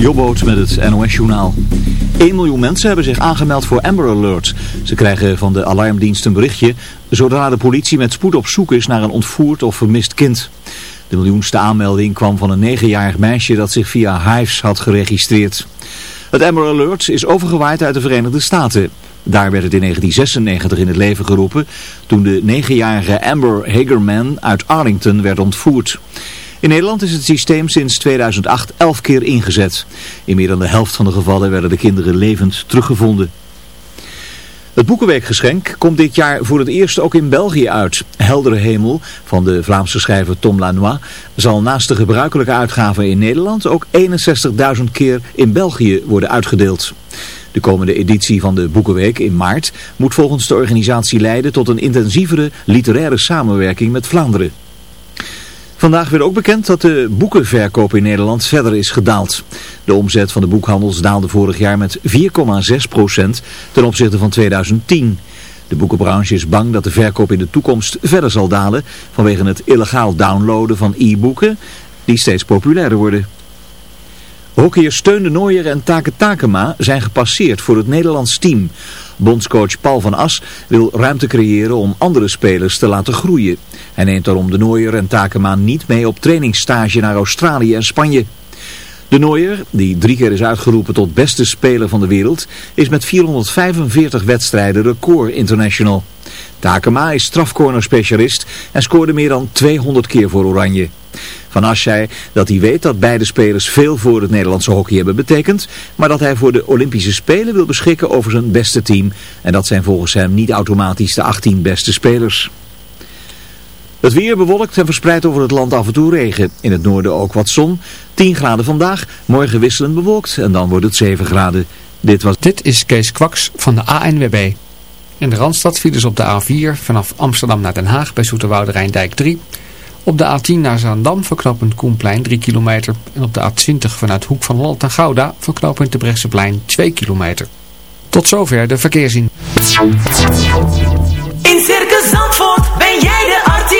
Jobboot met het NOS-journaal. 1 miljoen mensen hebben zich aangemeld voor Amber Alert. Ze krijgen van de alarmdienst een berichtje zodra de politie met spoed op zoek is naar een ontvoerd of vermist kind. De miljoenste aanmelding kwam van een negenjarig meisje dat zich via Hives had geregistreerd. Het Amber Alert is overgewaaid uit de Verenigde Staten. Daar werd het in 1996 in het leven geroepen toen de negenjarige Amber Hagerman uit Arlington werd ontvoerd. In Nederland is het systeem sinds 2008 elf keer ingezet. In meer dan de helft van de gevallen werden de kinderen levend teruggevonden. Het Boekenweekgeschenk komt dit jaar voor het eerst ook in België uit. Heldere Hemel van de Vlaamse schrijver Tom Lanois zal naast de gebruikelijke uitgave in Nederland ook 61.000 keer in België worden uitgedeeld. De komende editie van de Boekenweek in maart moet volgens de organisatie leiden tot een intensievere literaire samenwerking met Vlaanderen. Vandaag werd ook bekend dat de boekenverkoop in Nederland verder is gedaald. De omzet van de boekhandels daalde vorig jaar met 4,6% ten opzichte van 2010. De boekenbranche is bang dat de verkoop in de toekomst verder zal dalen vanwege het illegaal downloaden van e-boeken die steeds populairder worden. Hockeyers Steun de Nooier en Take Takema zijn gepasseerd voor het Nederlands team. Bondscoach Paul van As wil ruimte creëren om andere spelers te laten groeien. Hij neemt daarom de Nooier en Takema niet mee op trainingsstage naar Australië en Spanje. De Nooier, die drie keer is uitgeroepen tot beste speler van de wereld, is met 445 wedstrijden record international. Takema is strafcorner-specialist en scoorde meer dan 200 keer voor Oranje. Van As zei dat hij weet dat beide spelers veel voor het Nederlandse hockey hebben betekend, maar dat hij voor de Olympische Spelen wil beschikken over zijn beste team. En dat zijn volgens hem niet automatisch de 18 beste spelers. Het weer bewolkt en verspreid over het land af en toe regen. In het noorden ook wat zon. 10 graden vandaag, morgen wisselend bewolkt en dan wordt het 7 graden. Dit, was... Dit is Kees Kwaks van de ANWB. In de Randstad vielen op de A4 vanaf Amsterdam naar Den Haag bij Zoeterwoude Rijndijk 3. Op de A10 naar Zaandam verknopend Koenplein 3 kilometer. En op de A20 vanuit Hoek van Holland naar Gouda verknopend de Brechtseplein 2 kilometer. Tot zover de verkeerszien. In Circus Zandvoort ben jij de artiest.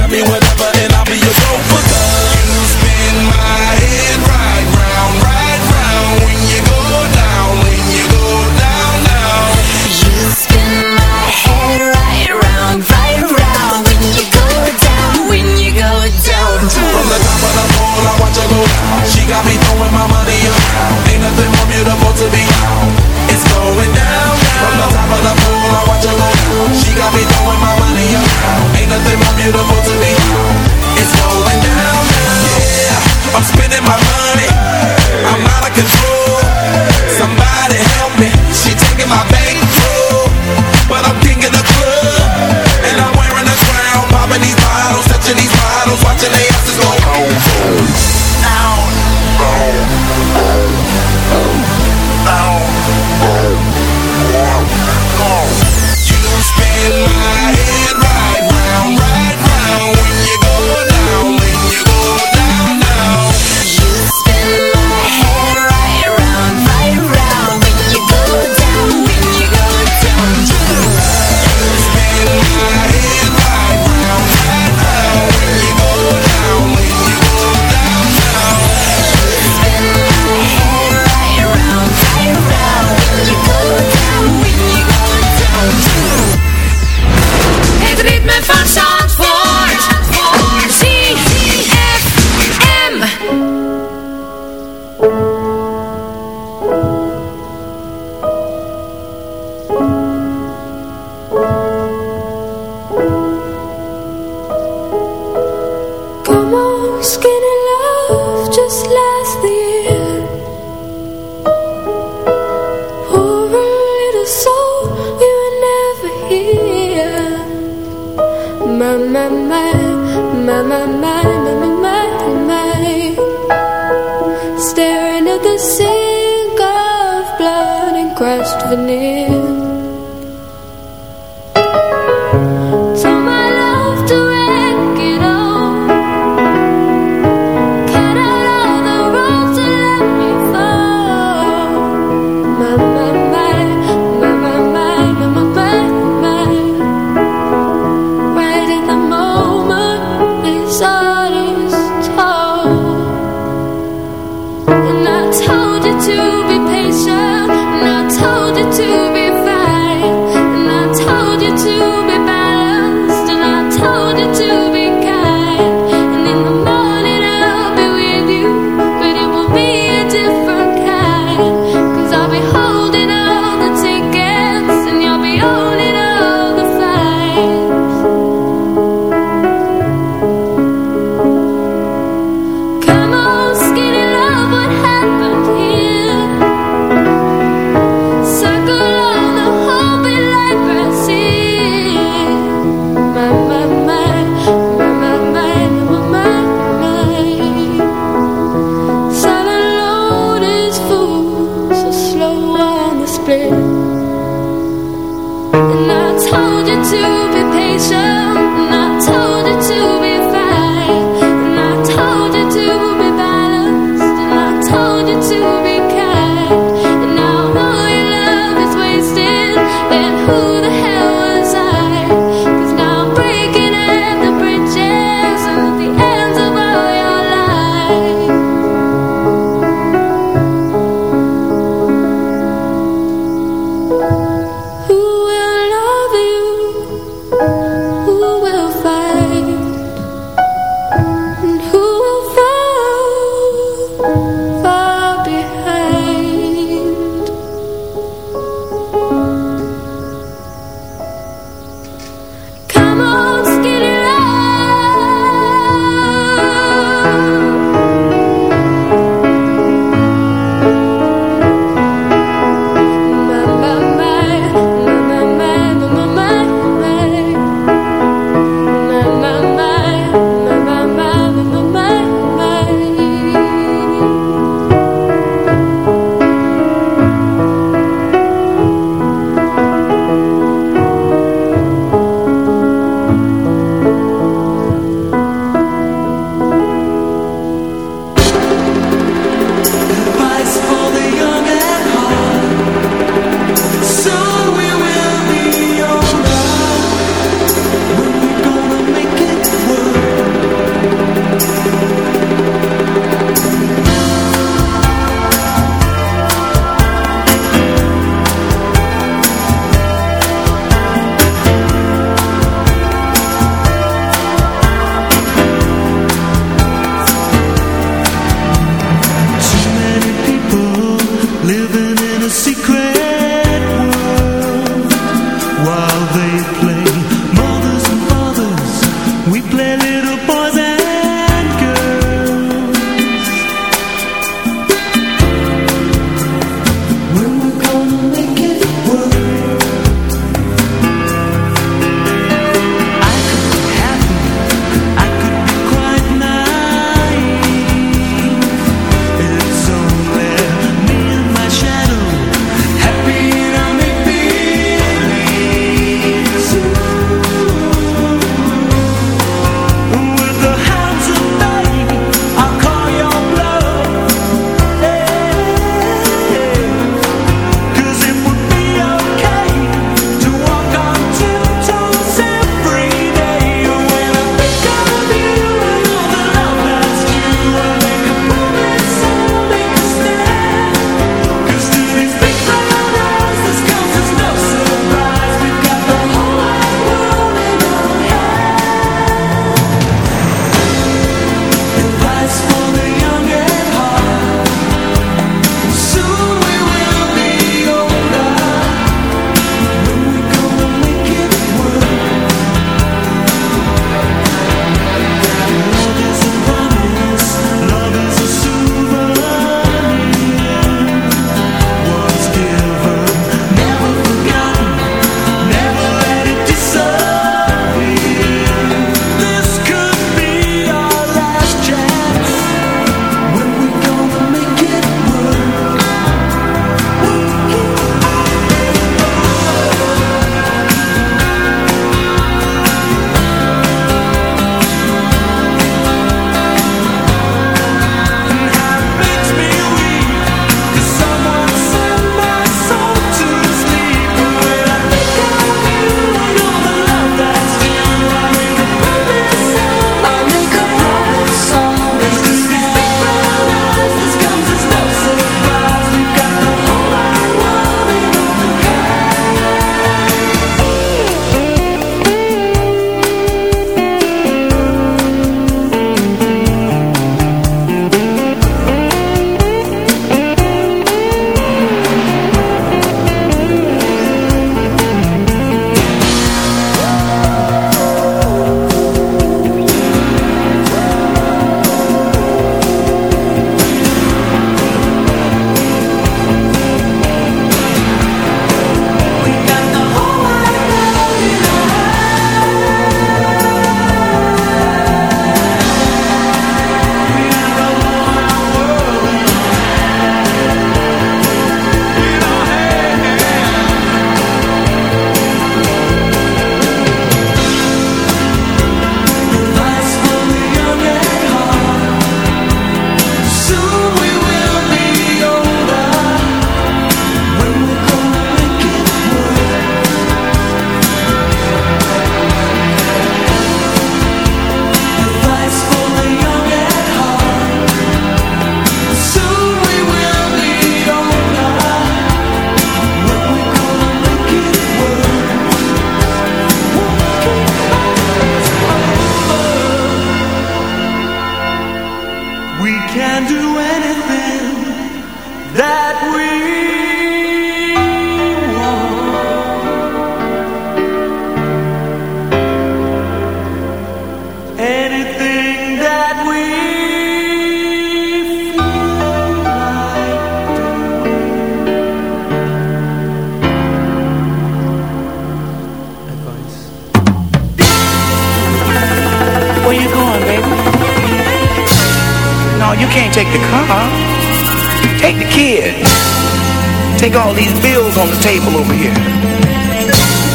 table over here.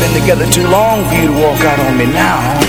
Been together too long for you to walk out on me now.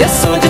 Ninguém, eu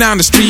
Down the street,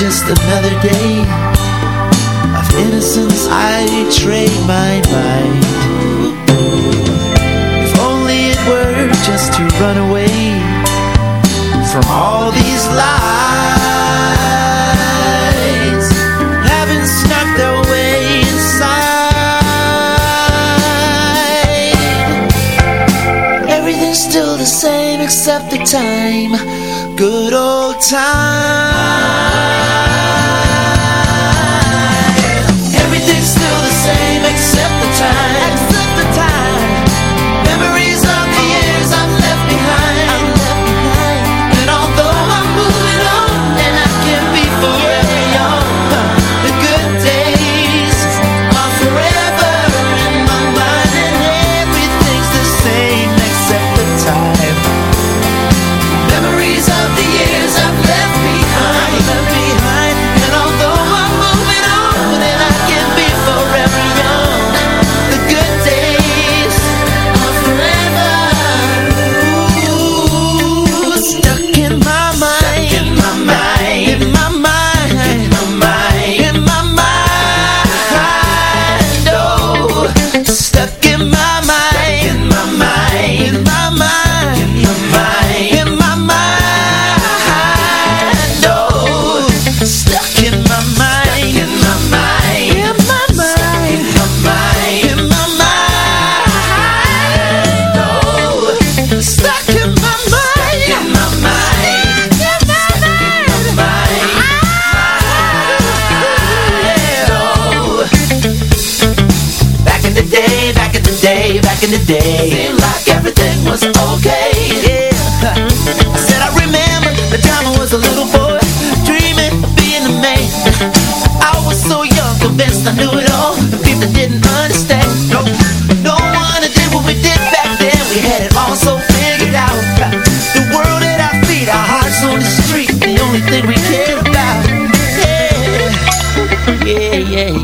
just another day Of innocence I betrayed my mind. If only it were just to run away From all these lies. Having snuck their way inside. Everything's still the same except the time. Good old time. same except the time.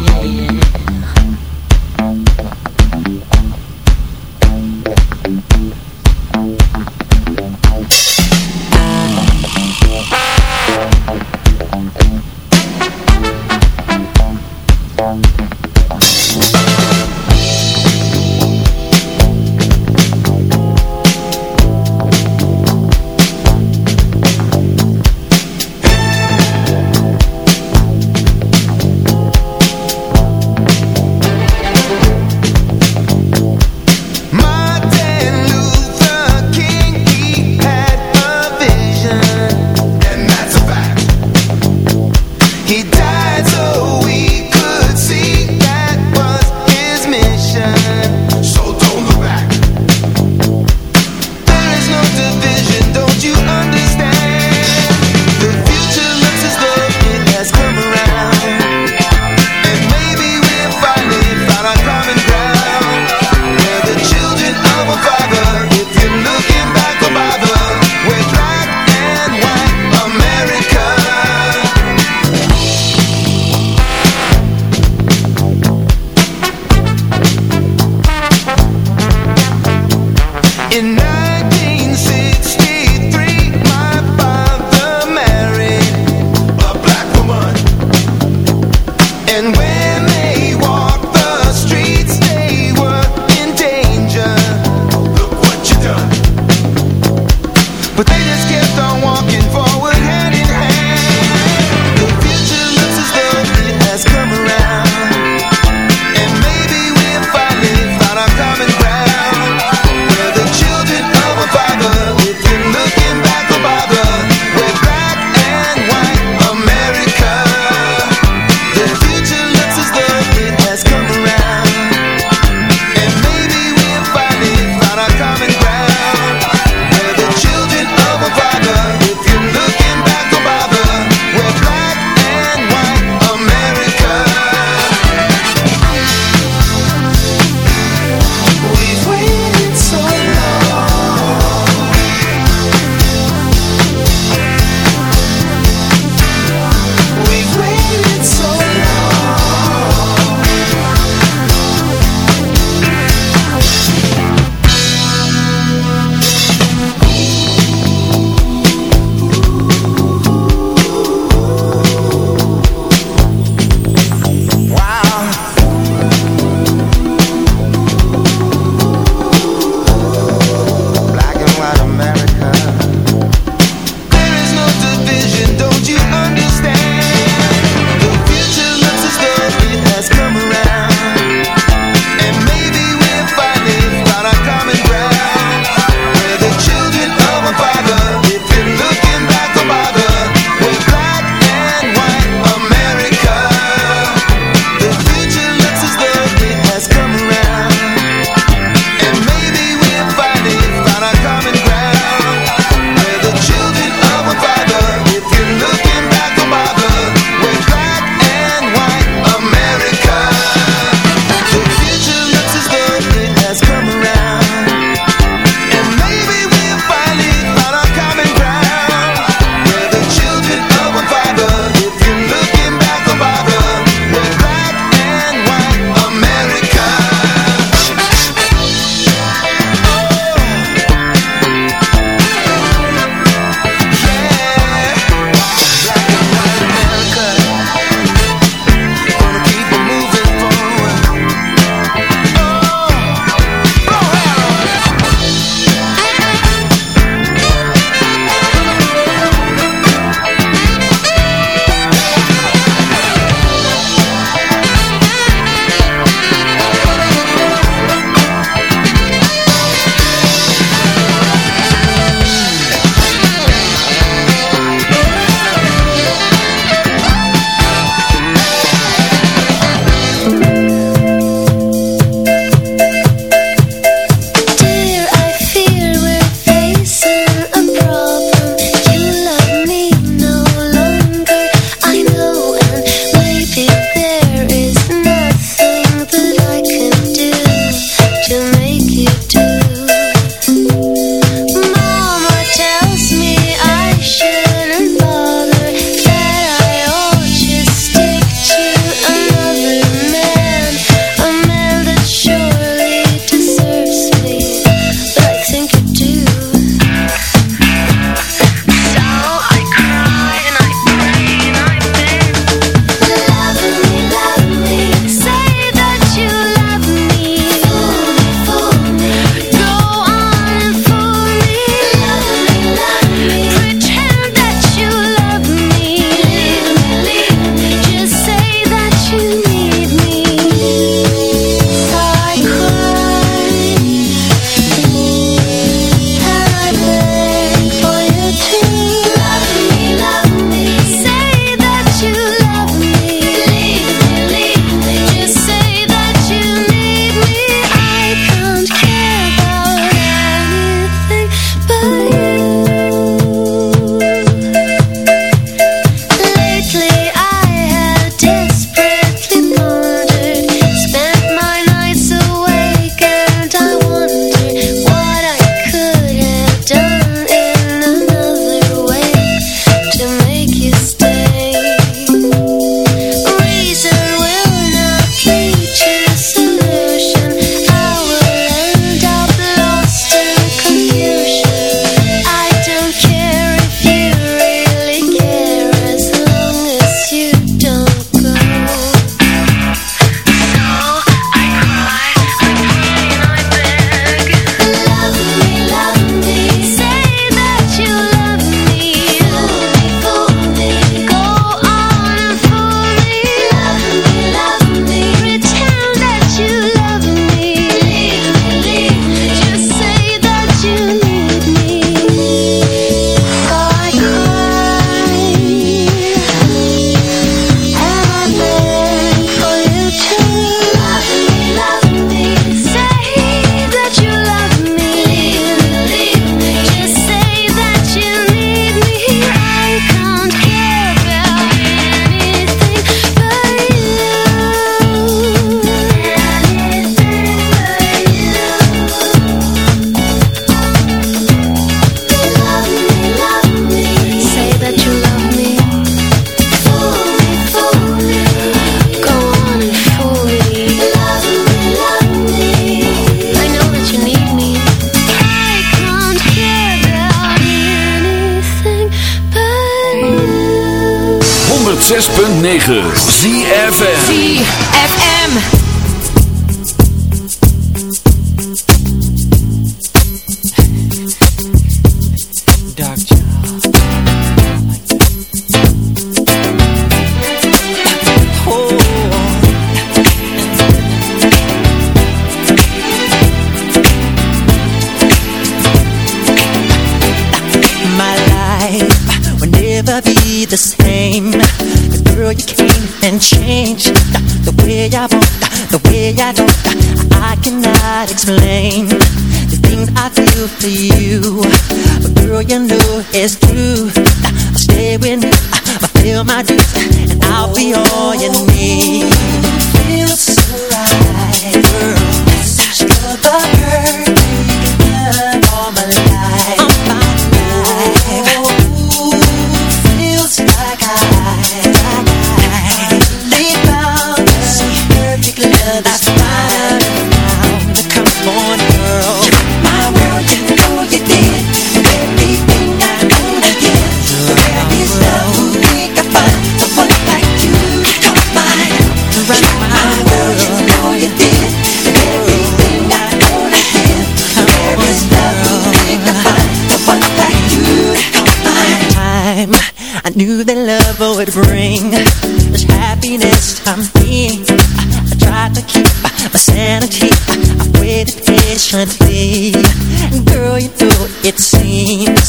yeah, yeah. 106.9 ZFM ZFM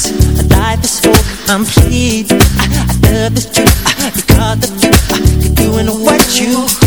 this, life is full, I'm pleased. I, love this truth, because the truth You're doing what you